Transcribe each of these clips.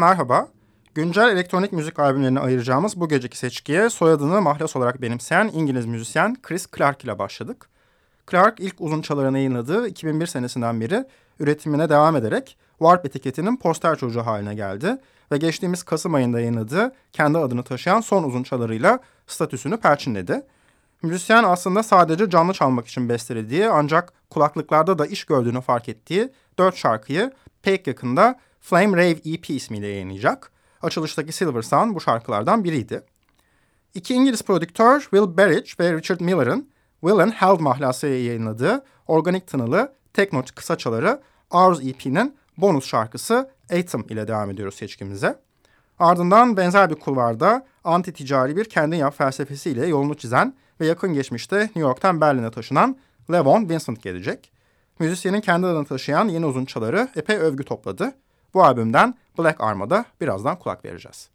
merhaba. Güncel elektronik müzik albümlerini ayıracağımız bu geceki seçkiye soyadını mahlas olarak benimseyen İngiliz müzisyen Chris Clark ile başladık. Clark ilk uzun çalarını yayınladığı 2001 senesinden beri üretimine devam ederek Warp etiketinin poster çocuğu haline geldi ve geçtiğimiz Kasım ayında yayınladığı kendi adını taşıyan son uzun çalarıyla statüsünü perçinledi. Müzisyen aslında sadece canlı çalmak için bestelediği ancak kulaklıklarda da iş gördüğünü fark ettiği dört şarkıyı pek yakında Flame Rave EP ismiyle yayınlayacak. Açılıştaki Silver Sun bu şarkılardan biriydi. İki İngiliz prodüktör Will Berridge ve Richard Miller'ın Will and Hell mahlası yayınladığı organik tınılı tekno kısaçaları Ours EP'nin bonus şarkısı Atom ile devam ediyoruz seçkimize. Ardından benzer bir kulvarda anti ticari bir kendi yap felsefesiyle yolunu çizen ve yakın geçmişte New York'tan Berlin'e taşınan Levon Vincent gelecek. Müzisyenin kendi adını taşıyan yeni uzun çaları epey övgü topladı. Bu albümden Black Arma'da birazdan kulak vereceğiz.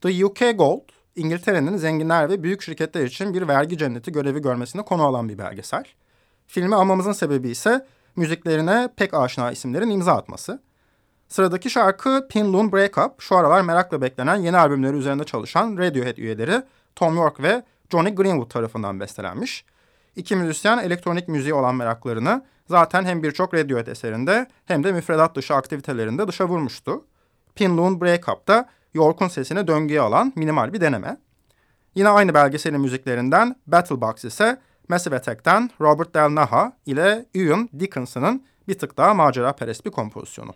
The UK Gold, İngiltere'nin zenginler ve büyük şirketler için bir vergi cenneti görevi görmesine konu alan bir belgesel. Filmi almamızın sebebi ise müziklerine pek aşina isimlerin imza atması. Sıradaki şarkı Pin Loon Break Up, şu aralar merakla beklenen yeni albümleri üzerinde çalışan Radiohead üyeleri Tom York ve Johnny Greenwood tarafından bestelenmiş. İki müzisyen elektronik müziği olan meraklarını zaten hem birçok Radiohead eserinde hem de müfredat dışı aktivitelerinde dışa vurmuştu. Pin Loon Break Up'ta York'un sesini döngüye alan minimal bir deneme. Yine aynı belgeselin müziklerinden Battle Box ise Massive Attack'ten Robert Del Naha ile Ian Dickinson'ın bir tık daha macera perest bir kompozisyonu.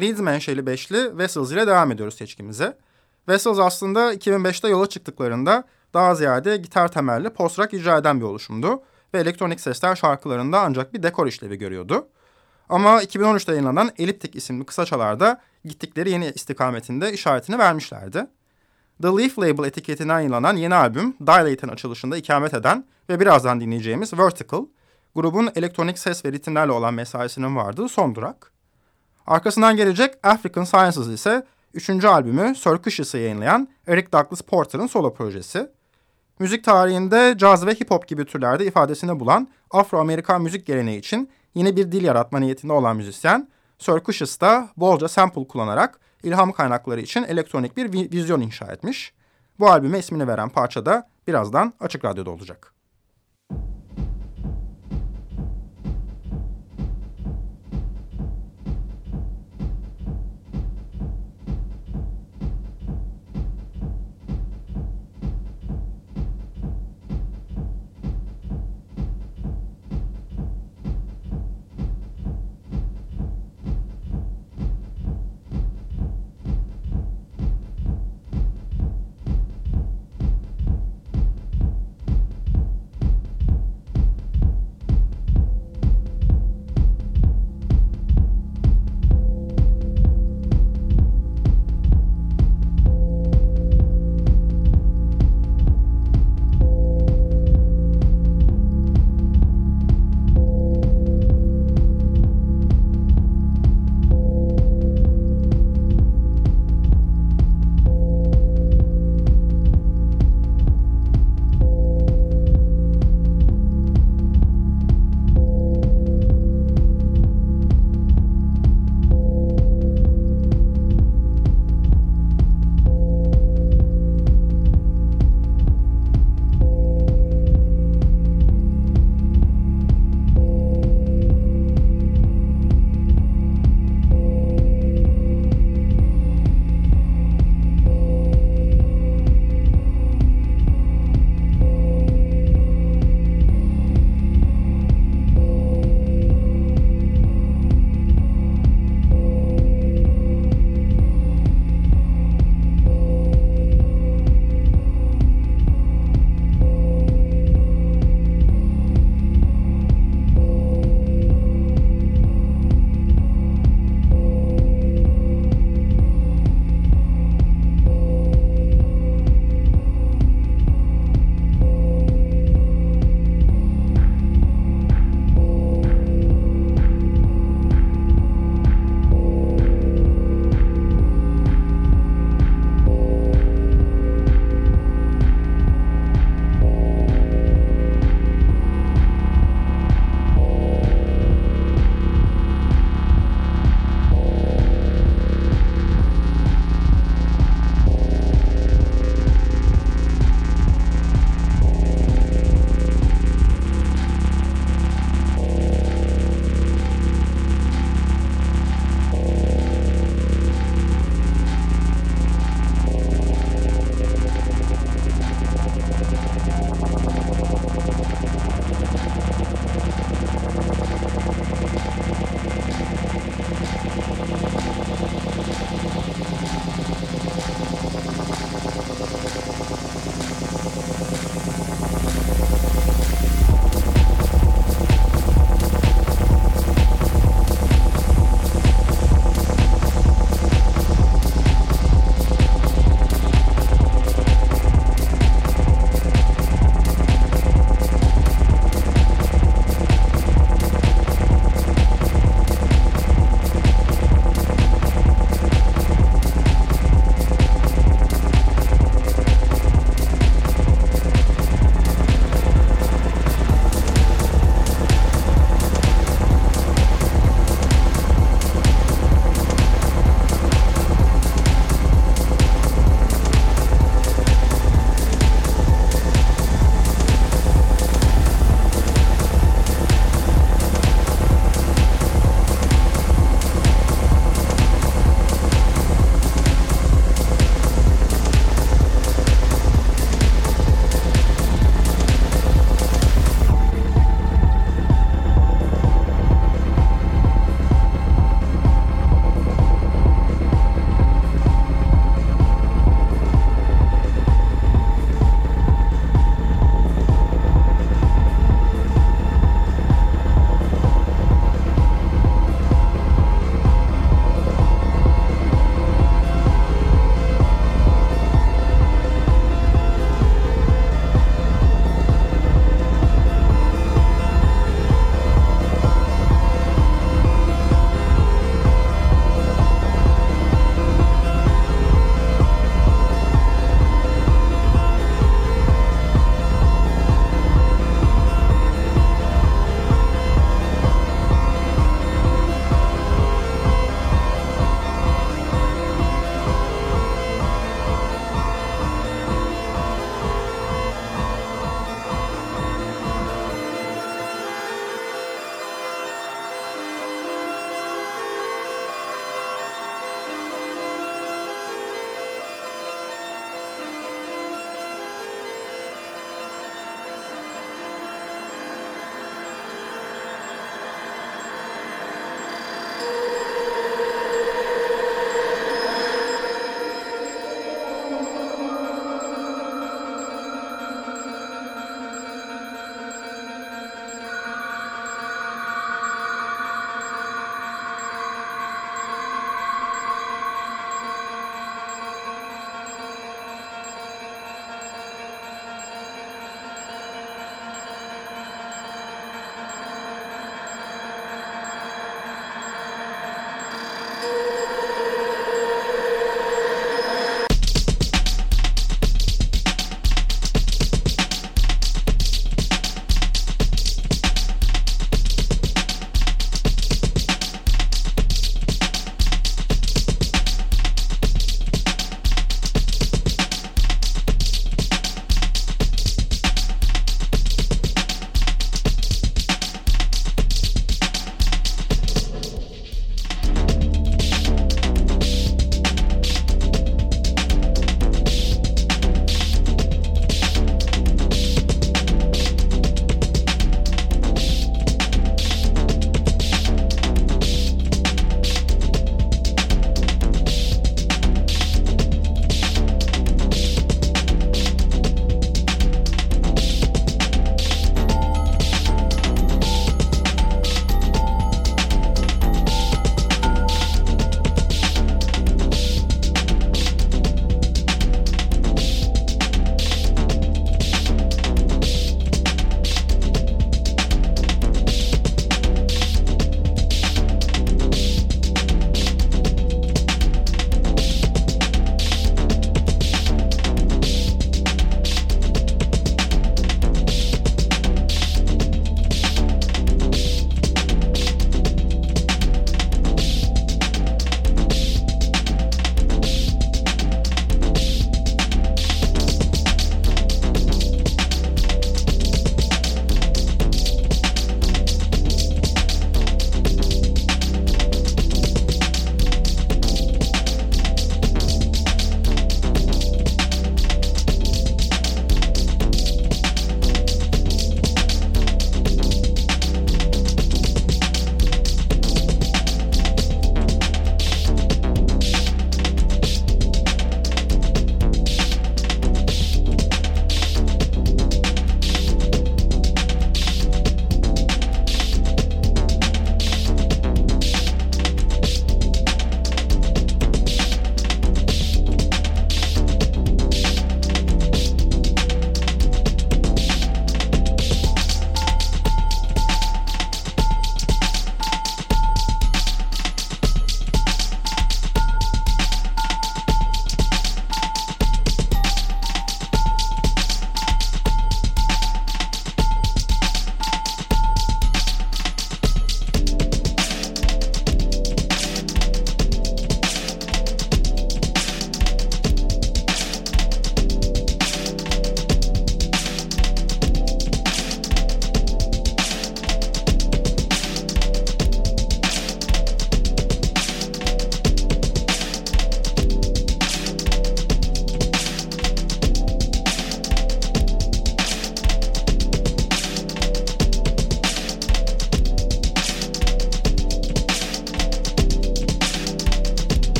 Leeds menşeli beşli Vessels ile devam ediyoruz seçkimize. Vessels aslında 2005'te yola çıktıklarında daha ziyade gitar temelli post-rock icra eden bir oluşumdu ve elektronik sesler şarkılarında ancak bir dekor işlevi görüyordu. Ama 2013'te yayınlanan Elliptic isimli kısaçalarda gittikleri yeni istikametinde işaretini vermişlerdi. The Leaf Label etiketinden yayınlanan yeni albüm Dilate'in açılışında ikamet eden ve birazdan dinleyeceğimiz Vertical, grubun elektronik ses ve ritimlerle olan mesaisinin vardığı son durak. Arkasından gelecek African Sciences ise üçüncü albümü Circuitous'ı yayınlayan Eric Douglas Porter'ın solo projesi. Müzik tarihinde caz ve hip hop gibi türlerde ifadesini bulan Afro-Amerikan müzik geleneği için yeni bir dil yaratma niyetinde olan müzisyen, Circuitous'ta bolca sample kullanarak ilham kaynakları için elektronik bir vizyon inşa etmiş. Bu albüme ismini veren parça da birazdan Açık Radyo'da olacak.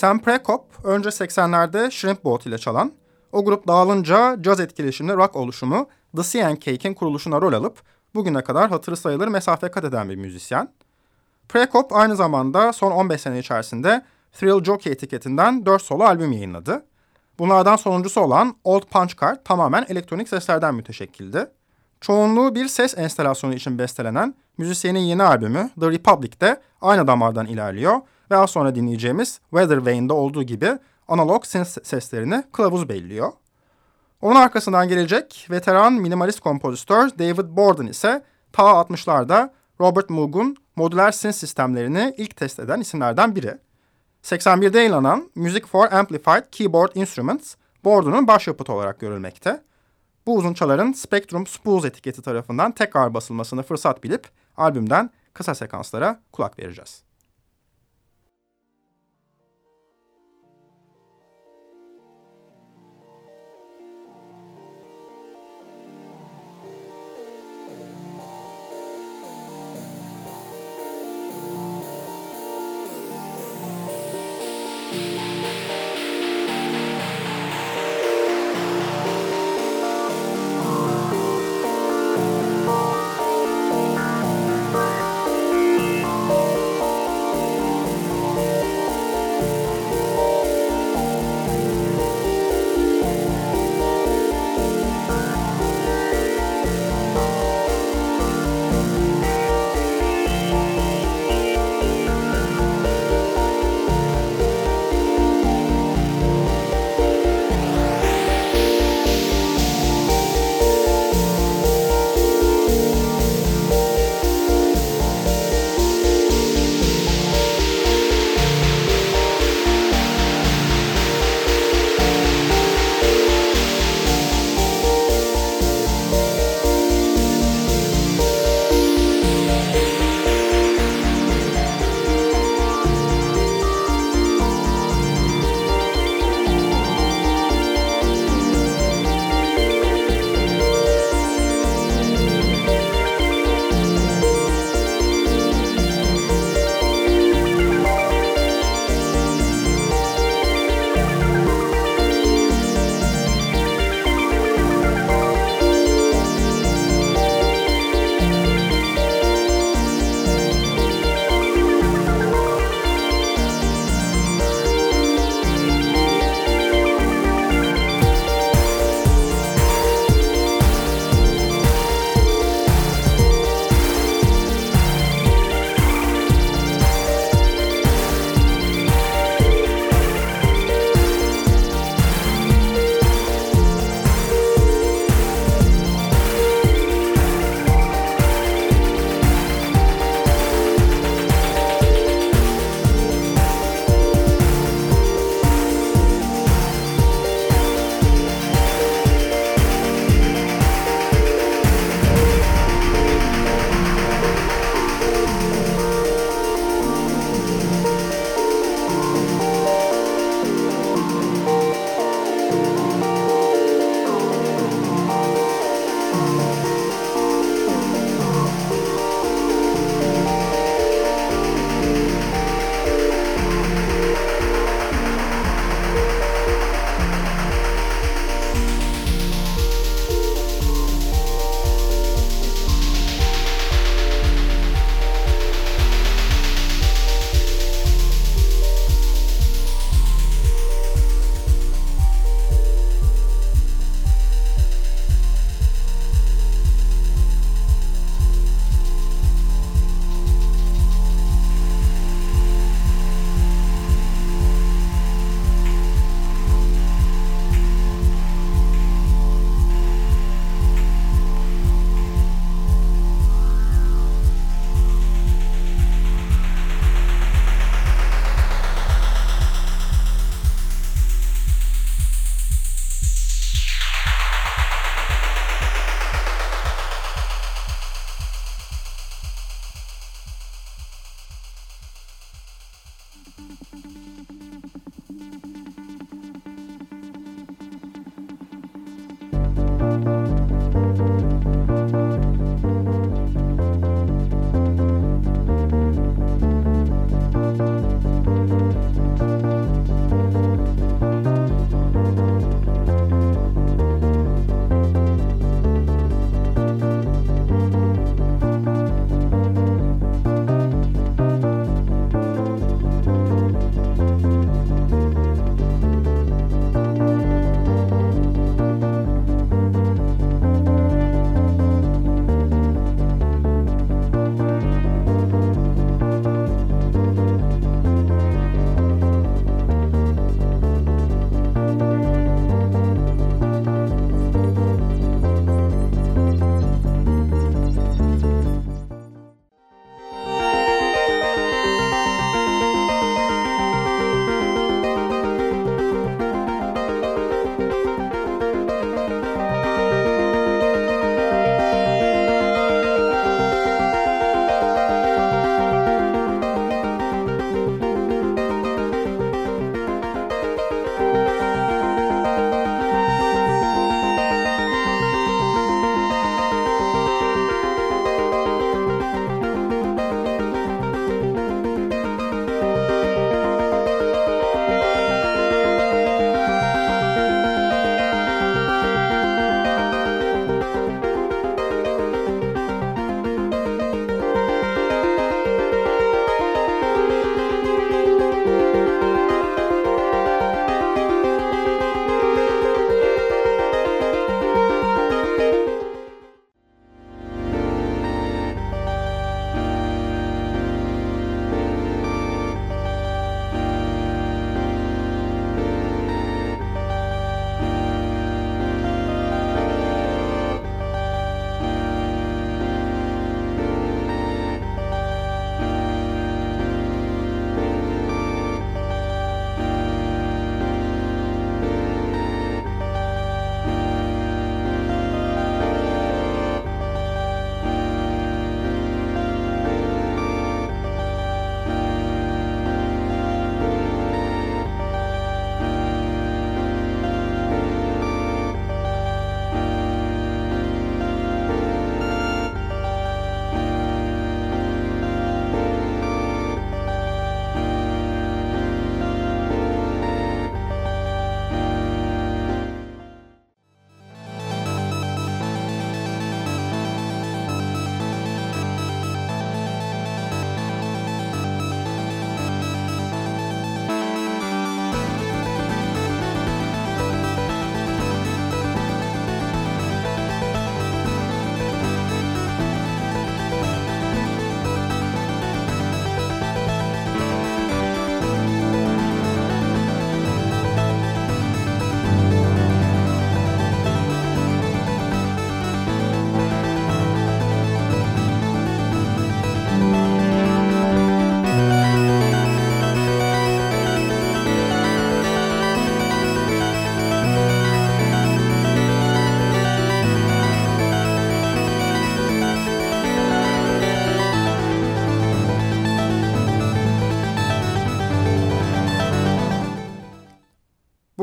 Sam Prekop önce 80'lerde Shrimp Boat ile çalan, o grup dağılınca caz etkileşimli rock oluşumu The Sea and Cake'in kuruluşuna rol alıp bugüne kadar hatırı sayılır mesafe kat eden bir müzisyen. Prekop aynı zamanda son 15 sene içerisinde Thrill Jockey etiketinden 4 solo albüm yayınladı. Bunlardan sonuncusu olan Old Punch Card tamamen elektronik seslerden müteşekkildi. Çoğunluğu bir ses enstalasyonu için bestelenen müzisyenin yeni albümü The Republic de aynı damardan ilerliyor ve az sonra dinleyeceğimiz Weather Vane'de olduğu gibi analog synth seslerini kılavuz belliyor. Onun arkasından gelecek veteran minimalist kompozitör David Borden ise ta 60'larda Robert Moog'un modüler synth sistemlerini ilk test eden isimlerden biri. 81'de yayınlanan Music for Amplified Keyboard Instruments, Borden'un başyapıtı olarak görülmekte. Bu uzunçaların Spectrum Spools etiketi tarafından tekrar basılmasını fırsat bilip albümden kısa sekanslara kulak vereceğiz.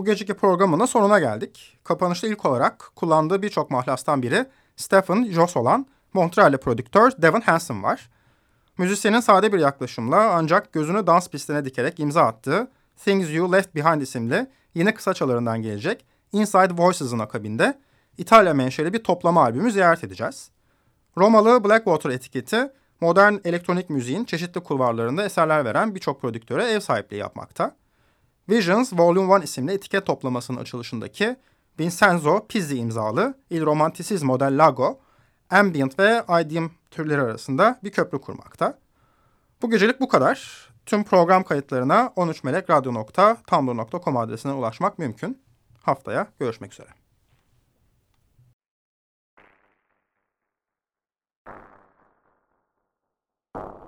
Geceki programının sonuna geldik. Kapanışta ilk olarak kullandığı birçok mahlastan biri Stephen Joss olan Montreal'li prodüktör Devin Hansen var. Müzisyenin sade bir yaklaşımla ancak gözünü dans pistine dikerek imza attığı Things You Left Behind isimli yeni kısa çalarından gelecek Inside Voices'ın akabinde İtalya menşeli bir toplama albümü ziyaret edeceğiz. Romalı Blackwater etiketi modern elektronik müziğin çeşitli kulvarlarında eserler veren birçok prodüktöre ev sahipliği yapmakta. Visions Volume 1 isimli etiket toplamasının açılışındaki Vincenzo Pizzi imzalı Il Romanticismo del Lago, ambient ve IDM türleri arasında bir köprü kurmakta. Bu gecelik bu kadar. Tüm program kayıtlarına 13melekradyo.tumblr.com adresine ulaşmak mümkün. Haftaya görüşmek üzere. you